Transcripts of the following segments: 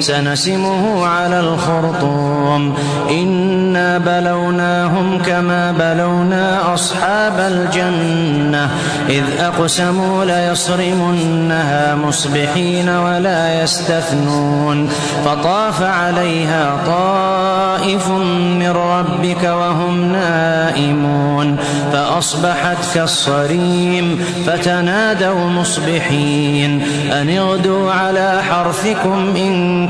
سنسمه على الخرطوم. إنا بلوناهم كما بلونا أصحاب الجنة. إذ أقسموا ليصرمنها مصبحين ولا يستثنون. فطاف عليها طائف من ربك وهم نائمون. فأصبحت كالصريم فتنادوا مصبحين. أن اغدوا على حرثكم إن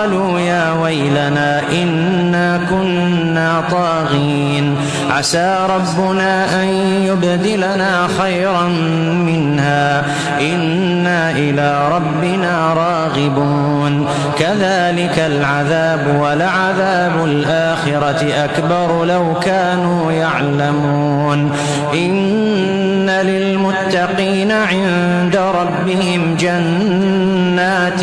قالوا يا ويلنا إنا كنا طاغين. عسى ربنا أن يبدلنا خيرا منها. إنا إلى ربنا راغبون. كذلك العذاب ولعذاب الآخرة أكبر لو كانوا يعلمون. إن للمتقين عند ربهم جنات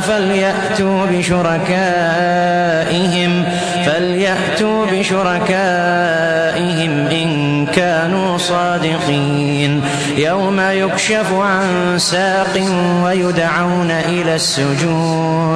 فليأتوا بشركائهم فليأتوا بشركائهم إن كانوا صادقين. يوم يكشف عن ساق ويدعون إلى السجود.